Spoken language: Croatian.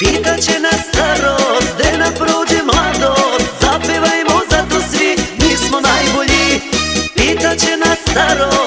Pitaće će starost, gde nam prođe mladost? Zapevajmo zato svi, mi smo najbolji. Pitaće će starost.